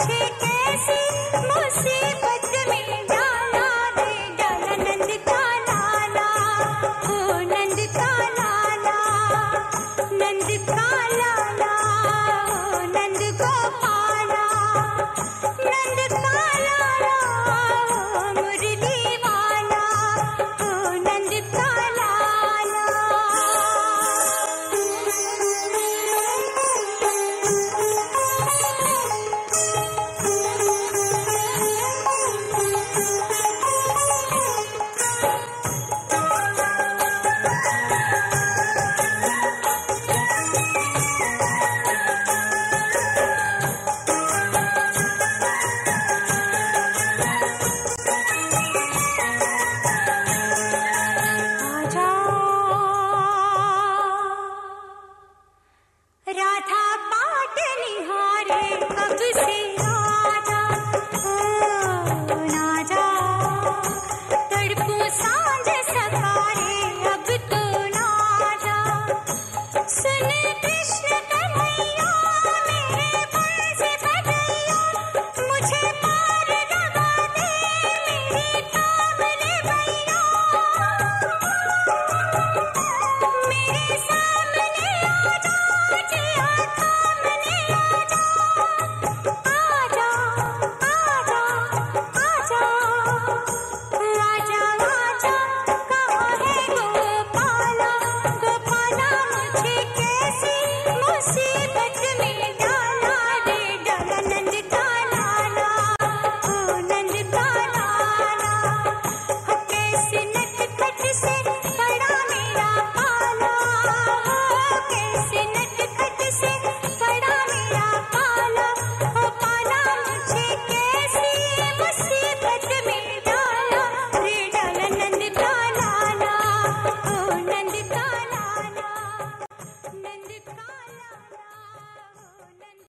কাছে